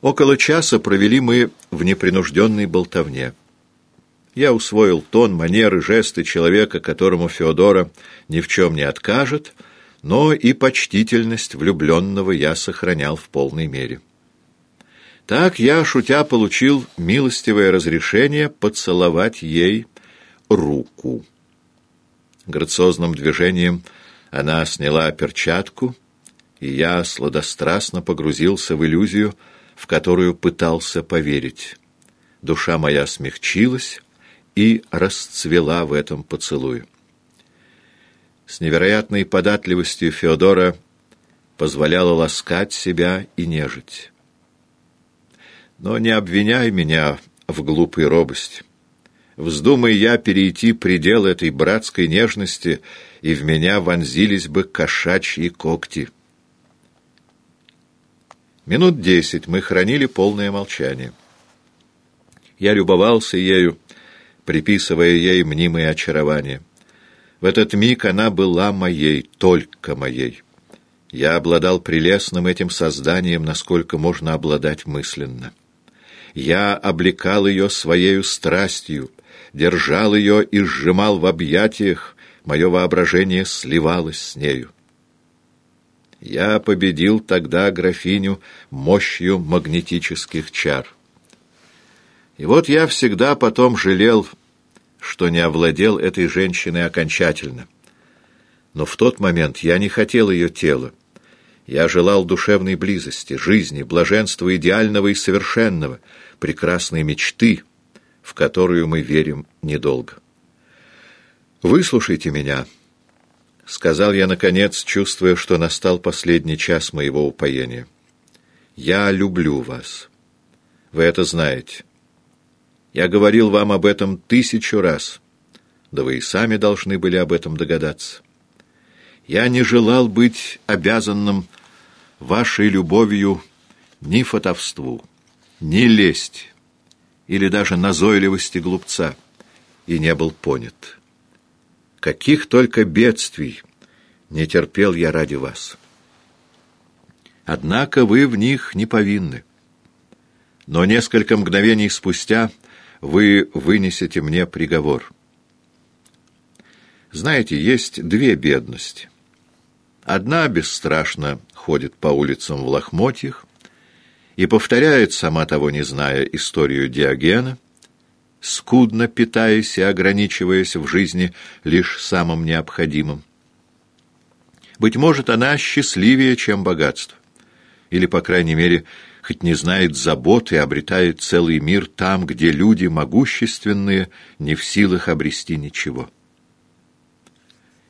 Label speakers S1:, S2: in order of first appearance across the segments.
S1: Около часа провели мы в непринужденной болтовне. Я усвоил тон, манеры, жесты человека, которому Феодора ни в чем не откажет, но и почтительность влюбленного я сохранял в полной мере. Так я, шутя, получил милостивое разрешение поцеловать ей руку. Грациозным движением она сняла перчатку, и я сладострастно погрузился в иллюзию, в которую пытался поверить. Душа моя смягчилась и расцвела в этом поцелуе. С невероятной податливостью Феодора позволяла ласкать себя и нежить. Но не обвиняй меня в глупой робости. Вздумай я перейти предел этой братской нежности, и в меня вонзились бы кошачьи когти. Минут десять мы хранили полное молчание. Я любовался ею, приписывая ей мнимое очарование. В этот миг она была моей, только моей. Я обладал прелестным этим созданием, насколько можно обладать мысленно. Я облекал ее своею страстью, держал ее и сжимал в объятиях, мое воображение сливалось с нею. Я победил тогда графиню мощью магнетических чар. И вот я всегда потом жалел, что не овладел этой женщиной окончательно. Но в тот момент я не хотел ее тела. Я желал душевной близости, жизни, блаженства идеального и совершенного, прекрасной мечты, в которую мы верим недолго. Выслушайте меня, — сказал я, наконец, чувствуя, что настал последний час моего упоения. «Я люблю вас. Вы это знаете. Я говорил вам об этом тысячу раз. Да вы и сами должны были об этом догадаться. Я не желал быть обязанным вашей любовью ни фотовству, ни лесть, или даже назойливости глупца, и не был понят». Каких только бедствий не терпел я ради вас. Однако вы в них не повинны. Но несколько мгновений спустя вы вынесете мне приговор. Знаете, есть две бедности. Одна бесстрашно ходит по улицам в лохмотьях и повторяет, сама того не зная, историю Диогена — скудно питаясь и ограничиваясь в жизни лишь самым необходимым. Быть может, она счастливее, чем богатство. Или, по крайней мере, хоть не знает забот и обретает целый мир там, где люди могущественные не в силах обрести ничего.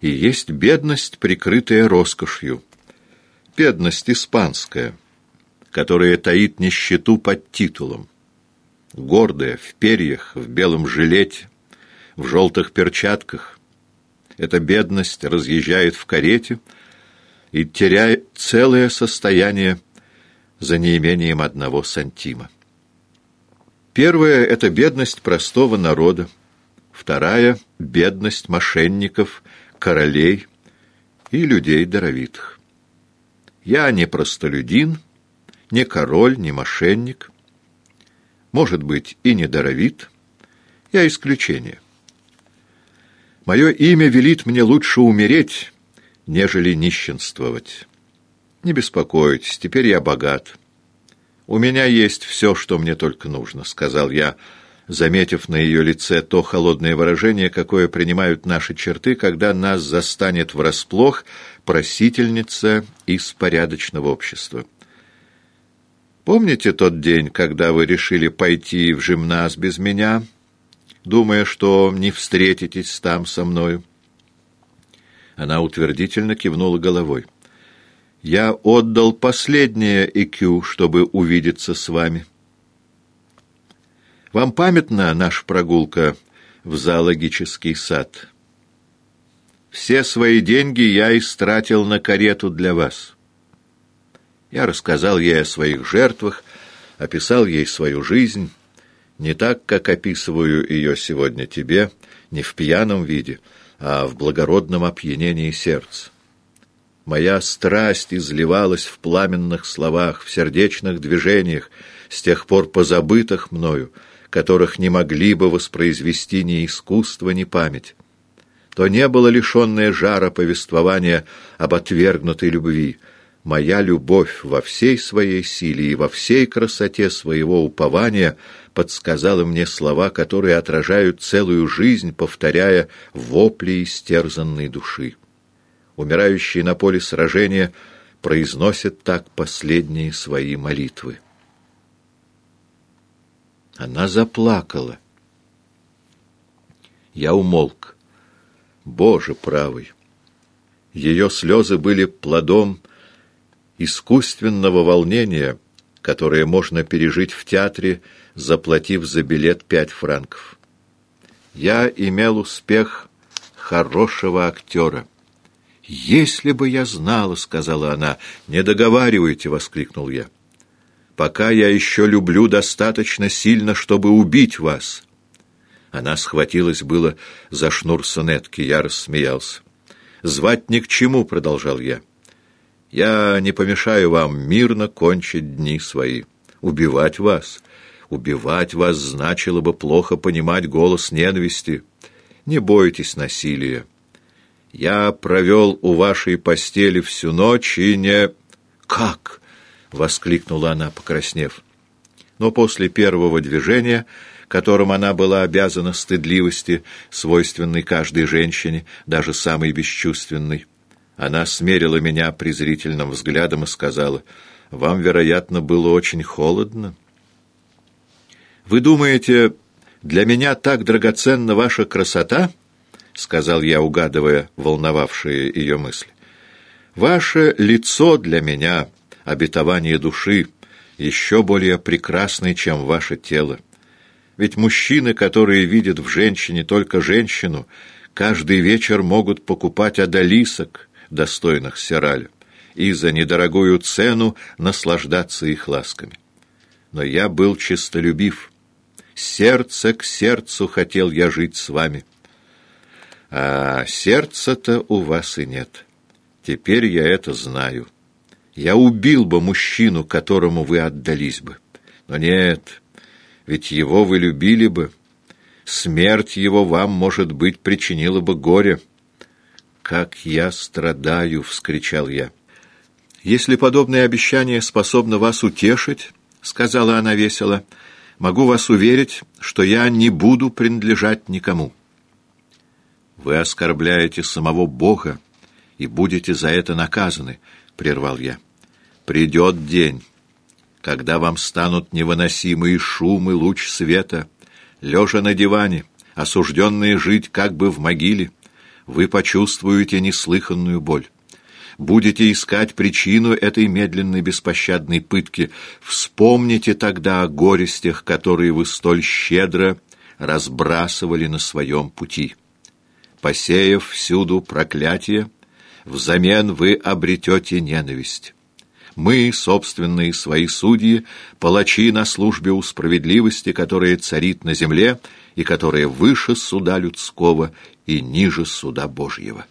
S1: И есть бедность, прикрытая роскошью. Бедность испанская, которая таит нищету под титулом гордая, в перьях, в белом жилете, в желтых перчатках. Эта бедность разъезжает в карете и теряет целое состояние за неимением одного сантима. Первая — это бедность простого народа, вторая — бедность мошенников, королей и людей даровитых. Я не простолюдин, не король, не мошенник, может быть, и не. Я исключение. Мое имя велит мне лучше умереть, нежели нищенствовать. Не беспокойтесь, теперь я богат. У меня есть все, что мне только нужно, — сказал я, заметив на ее лице то холодное выражение, какое принимают наши черты, когда нас застанет врасплох просительница из порядочного общества. Помните тот день, когда вы решили пойти в жимназ без меня, думая, что не встретитесь там со мною?» Она утвердительно кивнула головой. «Я отдал последнее ЭКЮ, чтобы увидеться с вами. Вам памятна наша прогулка в зоологический сад? Все свои деньги я истратил на карету для вас». Я рассказал ей о своих жертвах, описал ей свою жизнь, не так, как описываю ее сегодня тебе, не в пьяном виде, а в благородном опьянении сердца. Моя страсть изливалась в пламенных словах, в сердечных движениях, с тех пор позабытых мною, которых не могли бы воспроизвести ни искусство, ни память. То не было лишенное жара повествования об отвергнутой любви. Моя любовь во всей своей силе и во всей красоте своего упования подсказала мне слова, которые отражают целую жизнь, повторяя вопли истерзанной души умирающий на поле сражения, произносит так последние свои молитвы. Она заплакала. Я умолк. Боже правый! Ее слезы были плодом искусственного волнения, которое можно пережить в театре, заплатив за билет пять франков. Я имел успех хорошего актера. «Если бы я знала», — сказала она. «Не договаривайте», — воскликнул я. «Пока я еще люблю достаточно сильно, чтобы убить вас». Она схватилась было за шнур сонетки, я рассмеялся. «Звать ни к чему», — продолжал я. «Я не помешаю вам мирно кончить дни свои. Убивать вас. Убивать вас значило бы плохо понимать голос ненависти. Не бойтесь насилия. Я провел у вашей постели всю ночь и не... Как? — воскликнула она, покраснев. Но после первого движения, которым она была обязана стыдливости, свойственной каждой женщине, даже самой бесчувственной, она смерила меня презрительным взглядом и сказала, «Вам, вероятно, было очень холодно». «Вы думаете, для меня так драгоценна ваша красота?» — сказал я, угадывая волновавшие ее мысли. «Ваше лицо для меня, обетование души, еще более прекрасное, чем ваше тело. Ведь мужчины, которые видят в женщине только женщину, каждый вечер могут покупать одолисок, достойных Сираля, и за недорогую цену наслаждаться их ласками. Но я был честолюбив. Сердце к сердцу хотел я жить с вами» а сердца-то у вас и нет. Теперь я это знаю. Я убил бы мужчину, которому вы отдались бы. Но нет, ведь его вы любили бы. Смерть его вам, может быть, причинила бы горе. «Как я страдаю!» — вскричал я. «Если подобное обещание способно вас утешить, — сказала она весело, — могу вас уверить, что я не буду принадлежать никому». «Вы оскорбляете самого Бога и будете за это наказаны», — прервал я. «Придет день, когда вам станут невыносимые шум и луч света, лежа на диване, осужденные жить как бы в могиле, вы почувствуете неслыханную боль. Будете искать причину этой медленной беспощадной пытки, вспомните тогда о горестях, которые вы столь щедро разбрасывали на своем пути» посеяв всюду проклятие, взамен вы обретете ненависть. Мы, собственные свои судьи, палачи на службе у справедливости, которая царит на земле и которая выше суда людского и ниже суда Божьего.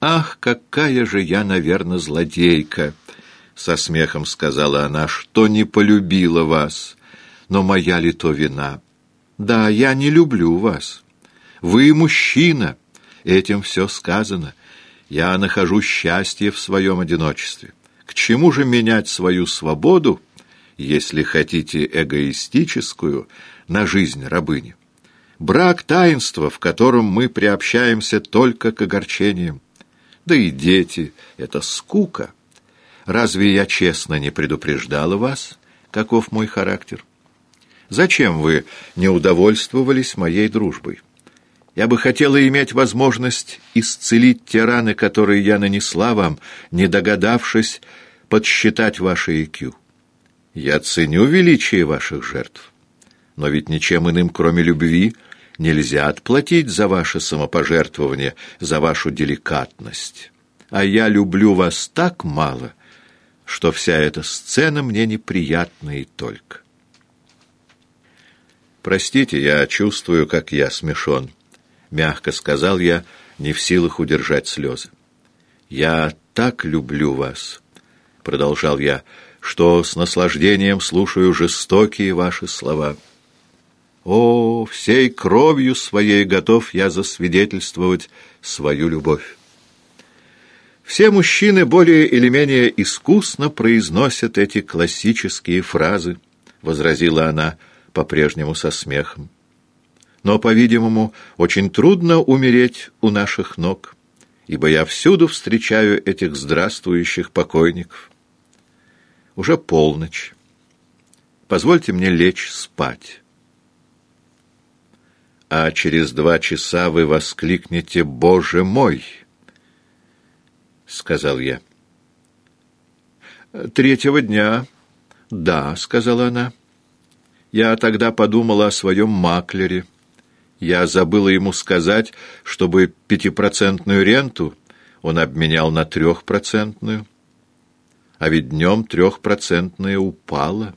S1: «Ах, какая же я, наверное, злодейка!» — со смехом сказала она, — что не полюбила вас. Но моя ли то вина? Да, я не люблю вас. Вы мужчина, этим все сказано. Я нахожу счастье в своем одиночестве. К чему же менять свою свободу, если хотите эгоистическую, на жизнь рабыни? Брак — таинство, в котором мы приобщаемся только к огорчениям. Да и дети — это скука. Разве я честно не предупреждала вас, каков мой характер? Зачем вы не удовольствовались моей дружбой? Я бы хотела иметь возможность исцелить те раны, которые я нанесла вам, не догадавшись подсчитать ваше IQ. Я ценю величие ваших жертв, но ведь ничем иным, кроме любви, нельзя отплатить за ваше самопожертвование, за вашу деликатность. А я люблю вас так мало, что вся эта сцена мне неприятна и только. Простите, я чувствую, как я смешон. — мягко сказал я, не в силах удержать слезы. «Я так люблю вас», — продолжал я, — «что с наслаждением слушаю жестокие ваши слова». О, всей кровью своей готов я засвидетельствовать свою любовь. Все мужчины более или менее искусно произносят эти классические фразы, возразила она по-прежнему со смехом. Но, по-видимому, очень трудно умереть у наших ног, ибо я всюду встречаю этих здравствующих покойников. Уже полночь. Позвольте мне лечь спать а через два часа вы воскликнете «Боже мой!» — сказал я. «Третьего дня, да», — сказала она. «Я тогда подумала о своем маклере. Я забыла ему сказать, чтобы пятипроцентную ренту он обменял на трехпроцентную. А ведь днем трехпроцентная упала».